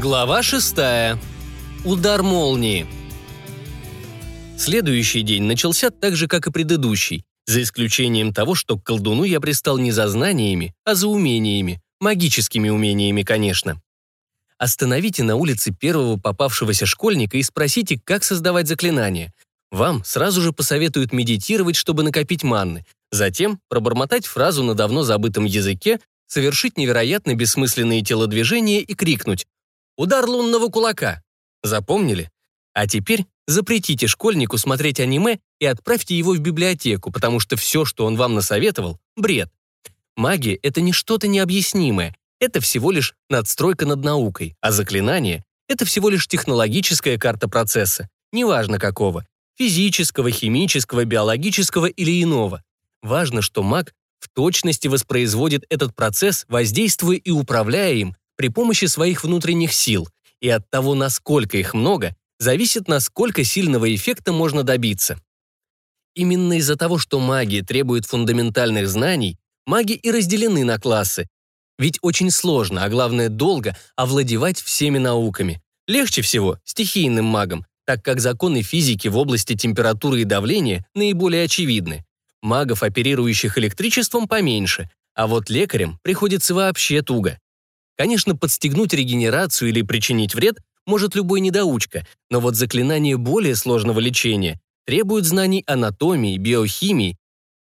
Глава шестая. Удар молнии. Следующий день начался так же, как и предыдущий, за исключением того, что к колдуну я пристал не за знаниями, а за умениями, магическими умениями, конечно. Остановите на улице первого попавшегося школьника и спросите, как создавать заклинания. Вам сразу же посоветуют медитировать, чтобы накопить манны, затем пробормотать фразу на давно забытом языке, совершить невероятно бессмысленные телодвижения и крикнуть «Удар лунного кулака!» Запомнили? А теперь запретите школьнику смотреть аниме и отправьте его в библиотеку, потому что все, что он вам насоветовал, бред. Магия — это не что-то необъяснимое, это всего лишь надстройка над наукой, а заклинание — это всего лишь технологическая карта процесса, неважно какого, физического, химического, биологического или иного. Важно, что маг в точности воспроизводит этот процесс, воздействуя и управляя им при помощи своих внутренних сил, и от того, насколько их много, зависит, насколько сильного эффекта можно добиться. Именно из-за того, что магия требует фундаментальных знаний, маги и разделены на классы. Ведь очень сложно, а главное долго, овладевать всеми науками. Легче всего стихийным магам, так как законы физики в области температуры и давления наиболее очевидны. Магов, оперирующих электричеством, поменьше, а вот лекарям приходится вообще туго. Конечно, подстегнуть регенерацию или причинить вред может любой недоучка, но вот заклинание более сложного лечения требует знаний анатомии, биохимии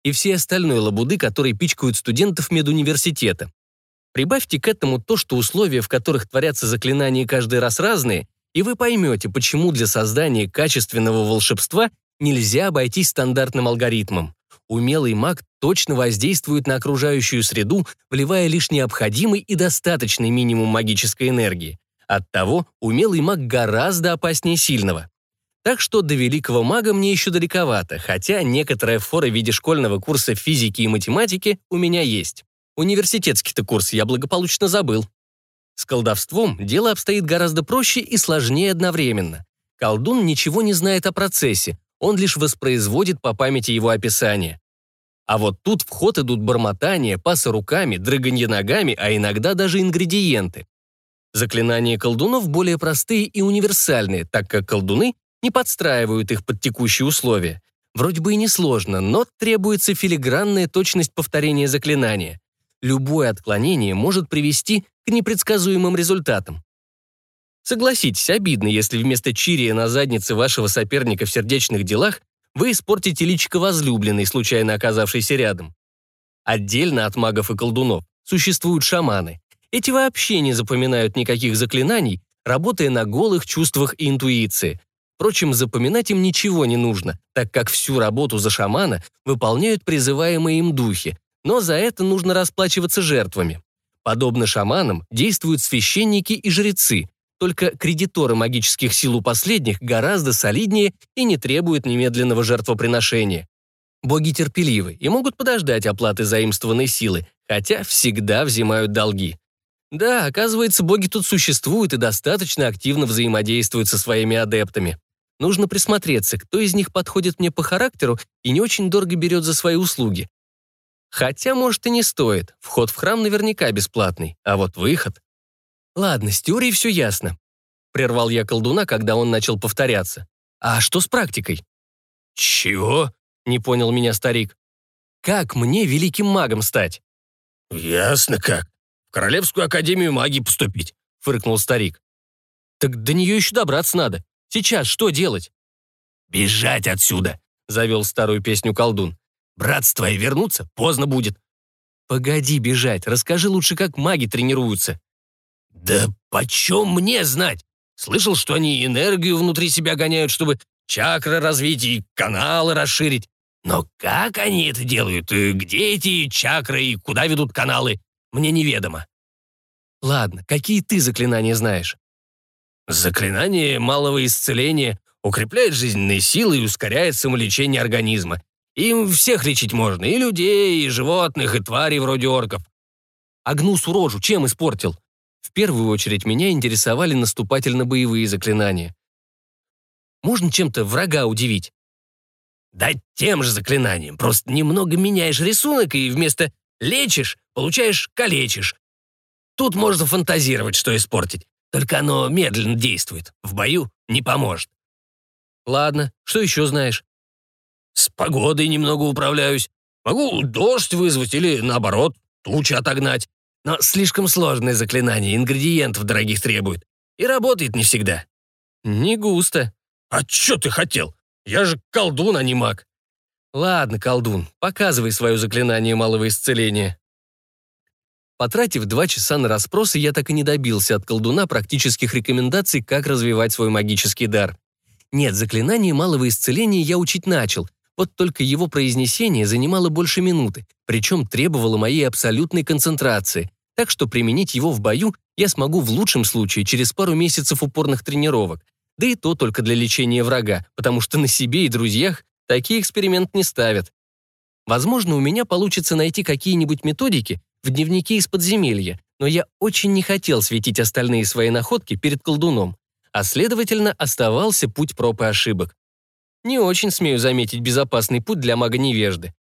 и всей остальной лабуды, которые пичкают студентов медуниверситета. Прибавьте к этому то, что условия, в которых творятся заклинания каждый раз разные, и вы поймете, почему для создания качественного волшебства нельзя обойтись стандартным алгоритмом. Умелый маг точно воздействует на окружающую среду, вливая лишь необходимый и достаточный минимум магической энергии. Оттого умелый маг гораздо опаснее сильного. Так что до великого мага мне еще далековато, хотя некоторая фора в виде школьного курса физики и математики у меня есть. Университетский-то курс я благополучно забыл. С колдовством дело обстоит гораздо проще и сложнее одновременно. Колдун ничего не знает о процессе, он лишь воспроизводит по памяти его описание. А вот тут в ход идут бормотания, пасы руками, дрыганье ногами, а иногда даже ингредиенты. Заклинания колдунов более простые и универсальные, так как колдуны не подстраивают их под текущие условия. Вроде бы и несложно, но требуется филигранная точность повторения заклинания. Любое отклонение может привести к непредсказуемым результатам. Согласитесь, обидно, если вместо чирия на заднице вашего соперника в сердечных делах вы испортите личико возлюбленной, случайно оказавшейся рядом. Отдельно от магов и колдунов существуют шаманы. Эти вообще не запоминают никаких заклинаний, работая на голых чувствах и интуиции. Впрочем, запоминать им ничего не нужно, так как всю работу за шамана выполняют призываемые им духи, но за это нужно расплачиваться жертвами. Подобно шаманам действуют священники и жрецы, только кредиторы магических сил у последних гораздо солиднее и не требуют немедленного жертвоприношения. Боги терпеливы и могут подождать оплаты заимствованной силы, хотя всегда взимают долги. Да, оказывается, боги тут существуют и достаточно активно взаимодействуют со своими адептами. Нужно присмотреться, кто из них подходит мне по характеру и не очень дорого берет за свои услуги. Хотя, может, и не стоит. Вход в храм наверняка бесплатный, а вот выход... «Ладно, с теорией все ясно», — прервал я колдуна, когда он начал повторяться. «А что с практикой?» «Чего?» — не понял меня старик. «Как мне великим магом стать?» «Ясно как. В Королевскую академию магии поступить», — фыркнул старик. «Так до нее еще добраться надо. Сейчас что делать?» «Бежать отсюда», — завел старую песню колдун. «Братцы твои вернутся, поздно будет». «Погоди бежать, расскажи лучше, как маги тренируются». «Да почем мне знать? Слышал, что они энергию внутри себя гоняют, чтобы чакры развить и каналы расширить. Но как они это делают, и где эти чакры и куда ведут каналы, мне неведомо». «Ладно, какие ты заклинания знаешь?» «Заклинание малого исцеления укрепляет жизненные силы и ускоряет самолечение организма. Им всех лечить можно, и людей, и животных, и тварей вроде орков». «А гнусу рожу чем испортил?» В первую очередь меня интересовали наступательно-боевые заклинания. Можно чем-то врага удивить? Да тем же заклинанием, просто немного меняешь рисунок и вместо «лечишь» получаешь «калечишь». Тут можно фантазировать, что испортить. Только оно медленно действует. В бою не поможет. Ладно, что еще знаешь? С погодой немного управляюсь. Могу дождь вызвать или, наоборот, тучи отогнать. Но слишком сложное заклинание, ингредиентов дорогих требует. И работает не всегда. Не густо. А что ты хотел? Я же колдун, а не маг. Ладно, колдун, показывай свое заклинание малого исцеления. Потратив два часа на расспросы, я так и не добился от колдуна практических рекомендаций, как развивать свой магический дар. Нет, заклинание малого исцеления я учить начал, вот только его произнесение занимало больше минуты, причем требовало моей абсолютной концентрации, так что применить его в бою я смогу в лучшем случае через пару месяцев упорных тренировок, да и то только для лечения врага, потому что на себе и друзьях такие эксперимент не ставят. Возможно, у меня получится найти какие-нибудь методики в дневнике из подземелья, но я очень не хотел светить остальные свои находки перед колдуном, а следовательно, оставался путь проб и ошибок. Не очень смею заметить безопасный путь для мага-невежды.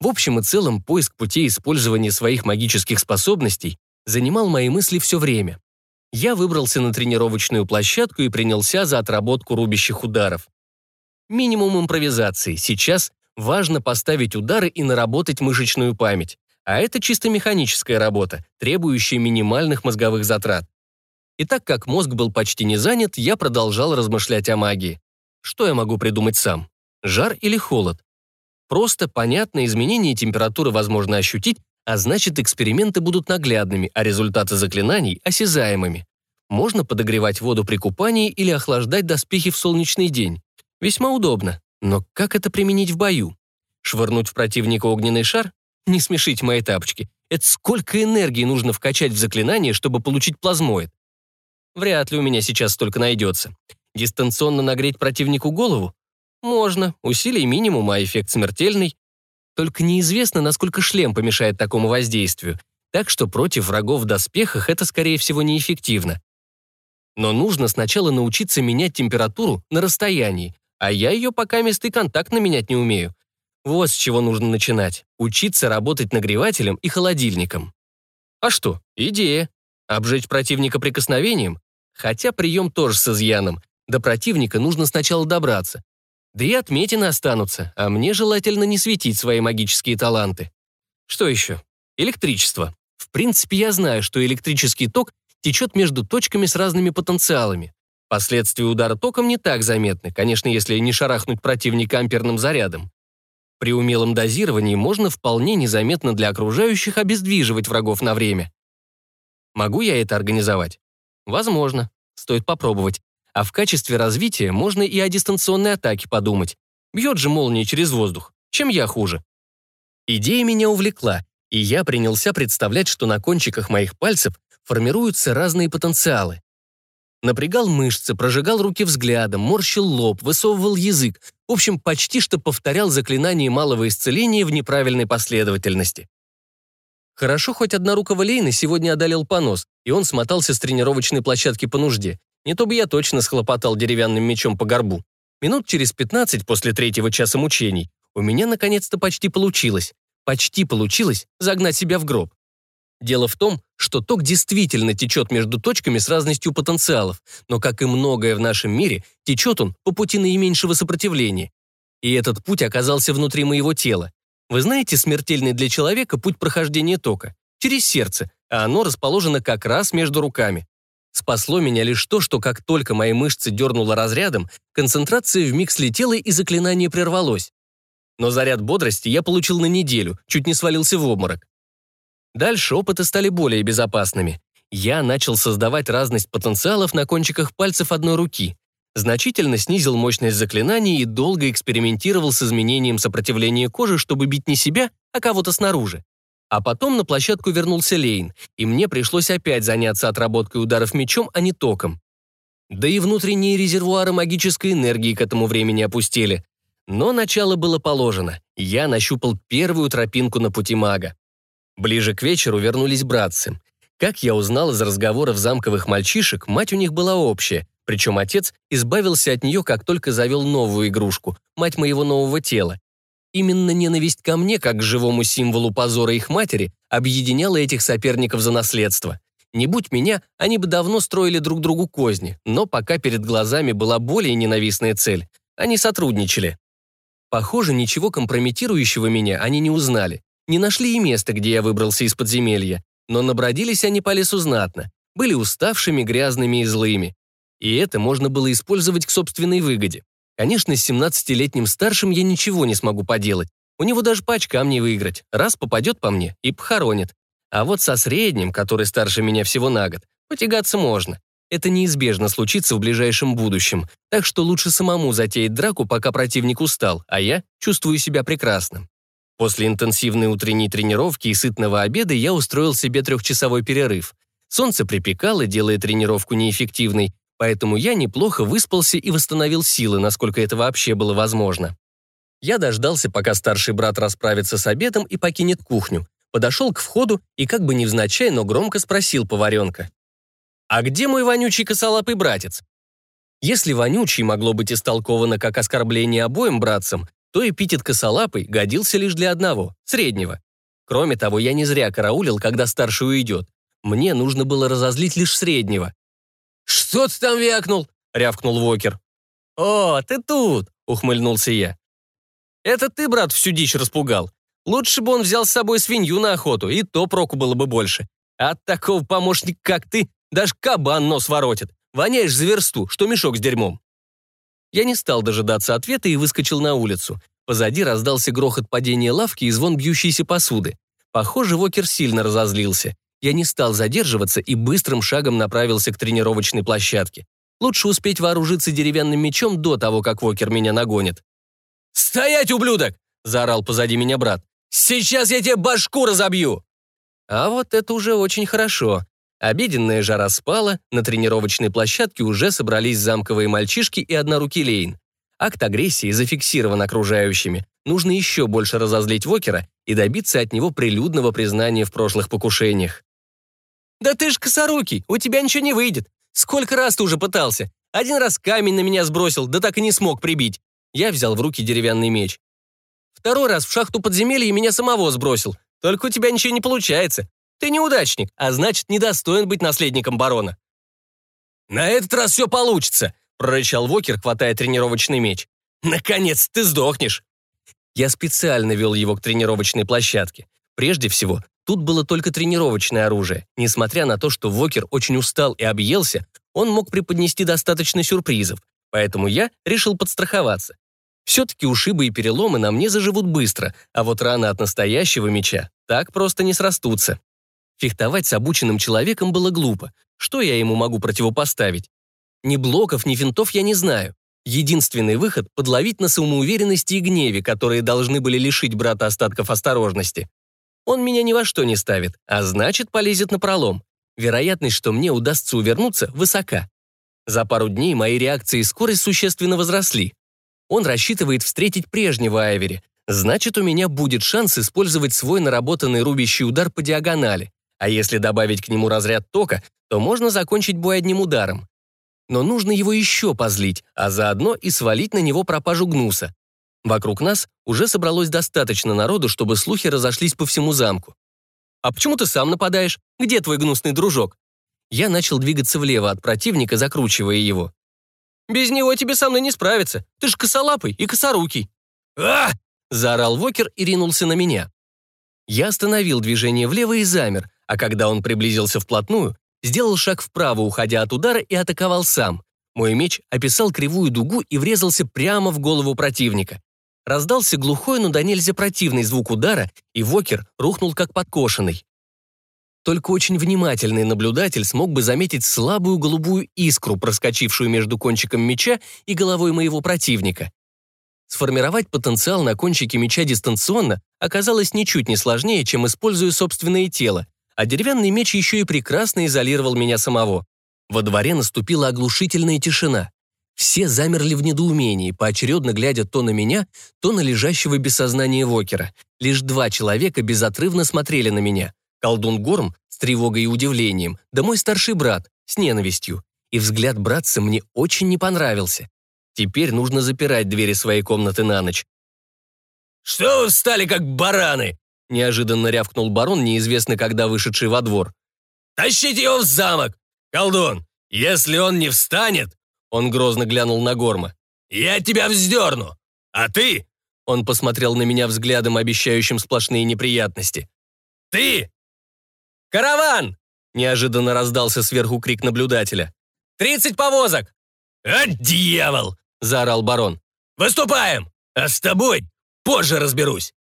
В общем и целом, поиск путей использования своих магических способностей занимал мои мысли все время. Я выбрался на тренировочную площадку и принялся за отработку рубящих ударов. Минимум импровизации. Сейчас важно поставить удары и наработать мышечную память. А это чисто механическая работа, требующая минимальных мозговых затрат. И так как мозг был почти не занят, я продолжал размышлять о магии. Что я могу придумать сам? Жар или холод? Просто, понятно, изменение температуры возможно ощутить, а значит, эксперименты будут наглядными, а результаты заклинаний – осязаемыми. Можно подогревать воду при купании или охлаждать доспехи в солнечный день. Весьма удобно. Но как это применить в бою? Швырнуть в противника огненный шар? Не смешите мои тапочки. Это сколько энергии нужно вкачать в заклинание, чтобы получить плазмоид? Вряд ли у меня сейчас столько найдется. Дистанционно нагреть противнику голову? Можно, усилий минимум, а эффект смертельный. Только неизвестно, насколько шлем помешает такому воздействию, так что против врагов в доспехах это, скорее всего, неэффективно. Но нужно сначала научиться менять температуру на расстоянии, а я ее пока мест и контактно менять не умею. Вот с чего нужно начинать. Учиться работать нагревателем и холодильником. А что, идея. Обжечь противника прикосновением? Хотя прием тоже с изъяном. До противника нужно сначала добраться. Да и отметины останутся, а мне желательно не светить свои магические таланты. Что еще? Электричество. В принципе, я знаю, что электрический ток течет между точками с разными потенциалами. Последствия удара током не так заметны, конечно, если не шарахнуть противника амперным зарядом. При умелом дозировании можно вполне незаметно для окружающих обездвиживать врагов на время. Могу я это организовать? Возможно. Стоит попробовать. А в качестве развития можно и о дистанционной атаке подумать. Бьет же молния через воздух. Чем я хуже? Идея меня увлекла, и я принялся представлять, что на кончиках моих пальцев формируются разные потенциалы. Напрягал мышцы, прожигал руки взглядом, морщил лоб, высовывал язык. В общем, почти что повторял заклинание малого исцеления в неправильной последовательности. Хорошо, хоть однорукого Лейна сегодня одолел понос, и он смотался с тренировочной площадки по нужде. Не то бы я точно схлопотал деревянным мечом по горбу. Минут через 15 после третьего часа мучений у меня наконец-то почти получилось. Почти получилось загнать себя в гроб. Дело в том, что ток действительно течет между точками с разностью потенциалов, но, как и многое в нашем мире, течет он по пути наименьшего сопротивления. И этот путь оказался внутри моего тела. Вы знаете смертельный для человека путь прохождения тока? Через сердце, а оно расположено как раз между руками. Спасло меня лишь то, что как только мои мышцы дернуло разрядом, концентрация вмиг слетела и заклинание прервалось. Но заряд бодрости я получил на неделю, чуть не свалился в обморок. Дальше опыты стали более безопасными. Я начал создавать разность потенциалов на кончиках пальцев одной руки. Значительно снизил мощность заклинаний и долго экспериментировал с изменением сопротивления кожи, чтобы бить не себя, а кого-то снаружи. А потом на площадку вернулся Лейн, и мне пришлось опять заняться отработкой ударов мечом, а не током. Да и внутренние резервуары магической энергии к этому времени опустили. Но начало было положено. Я нащупал первую тропинку на пути мага. Ближе к вечеру вернулись братцы. Как я узнал из разговоров замковых мальчишек, мать у них была общая, причем отец избавился от нее, как только завел новую игрушку, мать моего нового тела, Именно ненависть ко мне, как к живому символу позора их матери, объединяла этих соперников за наследство. Не будь меня, они бы давно строили друг другу козни, но пока перед глазами была более ненавистная цель. Они сотрудничали. Похоже, ничего компрометирующего меня они не узнали. Не нашли и места, где я выбрался из подземелья. Но набродились они по лесу знатно. Были уставшими, грязными и злыми. И это можно было использовать к собственной выгоде. Конечно, с 17-летним старшим я ничего не смогу поделать. У него даже по очкам не выиграть. Раз попадет по мне и похоронит. А вот со средним, который старше меня всего на год, потягаться можно. Это неизбежно случится в ближайшем будущем, так что лучше самому затеять драку, пока противник устал, а я чувствую себя прекрасно. После интенсивной утренней тренировки и сытного обеда я устроил себе трехчасовой перерыв. Солнце припекало, делая тренировку неэффективной, поэтому я неплохо выспался и восстановил силы, насколько это вообще было возможно. Я дождался, пока старший брат расправится с обедом и покинет кухню, подошел к входу и как бы невзначай, но громко спросил поваренка. «А где мой вонючий косолапый братец?» Если вонючий могло быть истолковано как оскорбление обоим братцам, то эпитет косолапый годился лишь для одного, среднего. Кроме того, я не зря караулил, когда старший уйдет. Мне нужно было разозлить лишь среднего. «Что ты там вякнул?» — рявкнул Вокер. «О, ты тут!» — ухмыльнулся я. «Это ты, брат, всю дичь распугал. Лучше бы он взял с собой свинью на охоту, и то проку было бы больше. От такого помощника, как ты, даже кабан нос воротит. Воняешь за версту, что мешок с дерьмом. Я не стал дожидаться ответа и выскочил на улицу. Позади раздался грохот падения лавки и звон бьющейся посуды. Похоже, Вокер сильно разозлился. Я не стал задерживаться и быстрым шагом направился к тренировочной площадке. Лучше успеть вооружиться деревянным мечом до того, как Вокер меня нагонит. «Стоять, ублюдок!» – заорал позади меня брат. «Сейчас я тебе башку разобью!» А вот это уже очень хорошо. Обеденная жара спала, на тренировочной площадке уже собрались замковые мальчишки и однорукий Лейн. Акт агрессии зафиксирован окружающими. Нужно еще больше разозлить Вокера и добиться от него прилюдного признания в прошлых покушениях. «Да ты ж косорукий, у тебя ничего не выйдет. Сколько раз ты уже пытался? Один раз камень на меня сбросил, да так и не смог прибить». Я взял в руки деревянный меч. Второй раз в шахту подземелья меня самого сбросил. Только у тебя ничего не получается. Ты неудачник, а значит, недостоин быть наследником барона». «На этот раз все получится», — прорычал Вокер, хватая тренировочный меч. «Наконец ты сдохнешь!» Я специально вел его к тренировочной площадке. Прежде всего, тут было только тренировочное оружие. Несмотря на то, что Вокер очень устал и объелся, он мог преподнести достаточно сюрпризов, поэтому я решил подстраховаться. Все-таки ушибы и переломы на мне заживут быстро, а вот раны от настоящего меча так просто не срастутся. Фехтовать с обученным человеком было глупо. Что я ему могу противопоставить? Ни блоков, ни винтов я не знаю. Единственный выход — подловить на самоуверенности и гневе, которые должны были лишить брата остатков осторожности. Он меня ни во что не ставит, а значит, полезет на пролом. Вероятность, что мне удастся увернуться, высока. За пару дней мои реакции и скорость существенно возросли. Он рассчитывает встретить прежнего Айвери. Значит, у меня будет шанс использовать свой наработанный рубящий удар по диагонали. А если добавить к нему разряд тока, то можно закончить бой одним ударом. Но нужно его еще позлить, а заодно и свалить на него пропажу гнуса. Вокруг нас уже собралось достаточно народу, чтобы слухи разошлись по всему замку. «А почему ты сам нападаешь? Где твой гнусный дружок?» Я начал двигаться влево от противника, закручивая его. «Без него тебе со мной не справиться. Ты ж косолапый и косорукий». «А!» – заорал Вокер и ринулся на меня. Я остановил движение влево и замер, а когда он приблизился вплотную, сделал шаг вправо, уходя от удара, и атаковал сам. Мой меч описал кривую дугу и врезался прямо в голову противника. Раздался глухой, но до нельзя противный звук удара, и Вокер рухнул как подкошенный. Только очень внимательный наблюдатель смог бы заметить слабую голубую искру, проскочившую между кончиком меча и головой моего противника. Сформировать потенциал на кончике меча дистанционно оказалось ничуть не сложнее, чем используя собственное тело, а деревянный меч еще и прекрасно изолировал меня самого. Во дворе наступила оглушительная тишина. Все замерли в недоумении, поочередно глядя то на меня, то на лежащего без сознания Вокера. Лишь два человека безотрывно смотрели на меня. Колдун Горм с тревогой и удивлением, да мой старший брат с ненавистью. И взгляд братца мне очень не понравился. Теперь нужно запирать двери своей комнаты на ночь. «Что вы встали, как бараны?» Неожиданно рявкнул барон, неизвестно когда вышедший во двор. Тащите его в замок! Колдун, если он не встанет...» Он грозно глянул на Горма. «Я тебя вздерну! А ты...» Он посмотрел на меня взглядом, обещающим сплошные неприятности. «Ты!» «Караван!» Неожиданно раздался сверху крик наблюдателя. «Тридцать повозок!» «А, дьявол!» — заорал барон. «Выступаем! А с тобой позже разберусь!»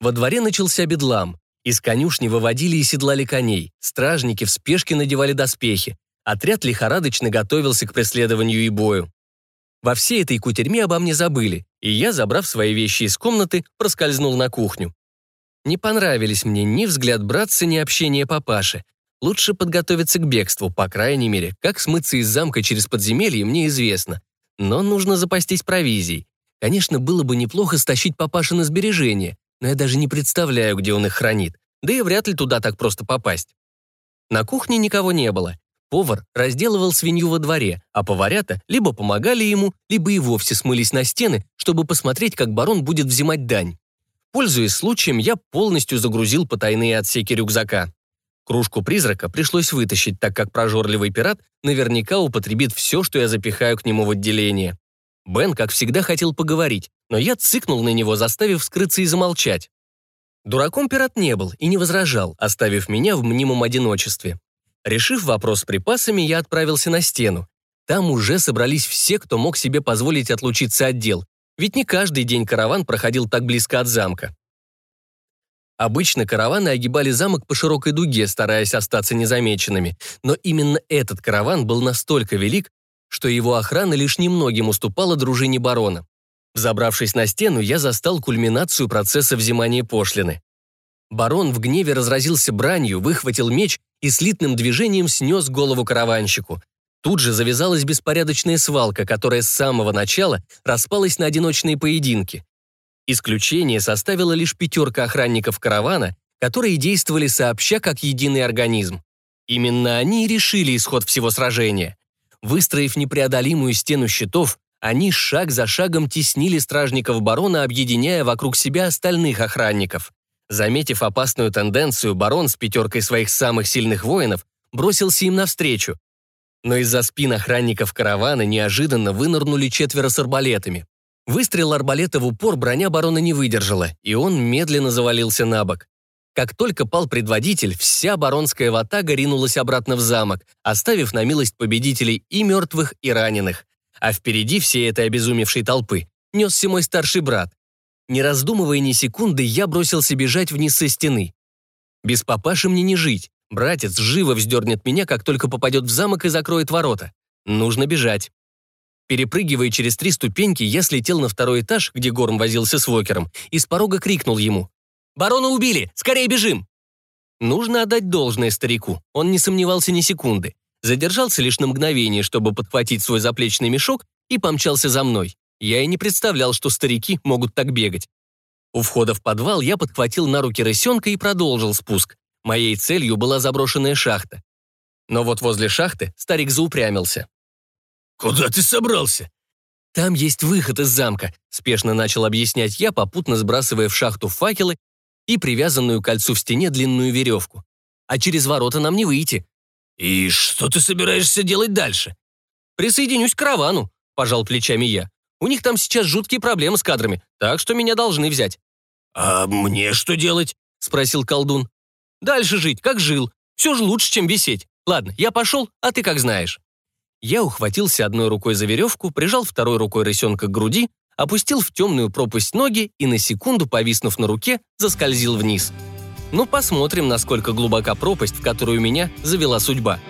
Во дворе начался бедлам. Из конюшни выводили и седлали коней, стражники в спешке надевали доспехи. Отряд лихорадочно готовился к преследованию и бою. Во всей этой кутерьме обо мне забыли, и я, забрав свои вещи из комнаты, проскользнул на кухню. Не понравились мне ни взгляд братца, ни общение папаши. Лучше подготовиться к бегству, по крайней мере. Как смыться из замка через подземелье, мне известно. Но нужно запастись провизией. Конечно, было бы неплохо стащить папаши на сбережения, но я даже не представляю, где он их хранит. Да и вряд ли туда так просто попасть. На кухне никого не было. Повар разделывал свинью во дворе, а поварята либо помогали ему, либо и вовсе смылись на стены, чтобы посмотреть, как барон будет взимать дань. Пользуясь случаем, я полностью загрузил потайные отсеки рюкзака. Кружку призрака пришлось вытащить, так как прожорливый пират наверняка употребит все, что я запихаю к нему в отделение. Бен, как всегда, хотел поговорить, но я цыкнул на него, заставив скрыться и замолчать. Дураком пират не был и не возражал, оставив меня в мнимом одиночестве. Решив вопрос с припасами, я отправился на стену. Там уже собрались все, кто мог себе позволить отлучиться от дел, ведь не каждый день караван проходил так близко от замка. Обычно караваны огибали замок по широкой дуге, стараясь остаться незамеченными, но именно этот караван был настолько велик, что его охрана лишь немногим уступала дружине барона. Взобравшись на стену, я застал кульминацию процесса взимания пошлины. Барон в гневе разразился бранью, выхватил меч и слитным движением снес голову караванщику. Тут же завязалась беспорядочная свалка, которая с самого начала распалась на одиночные поединки. Исключение составила лишь пятерка охранников каравана, которые действовали сообща как единый организм. Именно они решили исход всего сражения. Выстроив непреодолимую стену щитов, они шаг за шагом теснили стражников барона, объединяя вокруг себя остальных охранников. Заметив опасную тенденцию, барон с пятеркой своих самых сильных воинов бросился им навстречу. Но из-за спин охранников каравана неожиданно вынырнули четверо с арбалетами. Выстрел арбалета в упор броня барона не выдержала, и он медленно завалился на бок. Как только пал предводитель, вся баронская ватага ринулась обратно в замок, оставив на милость победителей и мертвых, и раненых. А впереди всей этой обезумевшей толпы несся мой старший брат. Не раздумывая ни секунды, я бросился бежать вниз со стены. Без папаши мне не жить. Братец живо вздернет меня, как только попадет в замок и закроет ворота. Нужно бежать. Перепрыгивая через три ступеньки, я слетел на второй этаж, где Горм возился с Вокером, и с порога крикнул ему. «Барона убили! Скорее бежим!» Нужно отдать должное старику. Он не сомневался ни секунды. Задержался лишь на мгновение, чтобы подхватить свой заплечный мешок, и помчался за мной. Я и не представлял, что старики могут так бегать. У входа в подвал я подхватил на руки рысенка и продолжил спуск. Моей целью была заброшенная шахта. Но вот возле шахты старик заупрямился. «Куда ты собрался?» «Там есть выход из замка», — спешно начал объяснять я, попутно сбрасывая в шахту факелы и привязанную к кольцу в стене длинную веревку. «А через ворота нам не выйти». «И что ты собираешься делать дальше?» «Присоединюсь к каравану», — пожал плечами я. «У них там сейчас жуткие проблемы с кадрами, так что меня должны взять». «А мне что делать?» — спросил колдун. «Дальше жить, как жил. Все же лучше, чем висеть. Ладно, я пошел, а ты как знаешь». Я ухватился одной рукой за веревку, прижал второй рукой рысенка к груди, опустил в темную пропасть ноги и на секунду, повиснув на руке, заскользил вниз. Ну, посмотрим, насколько глубока пропасть, в которую меня завела судьба.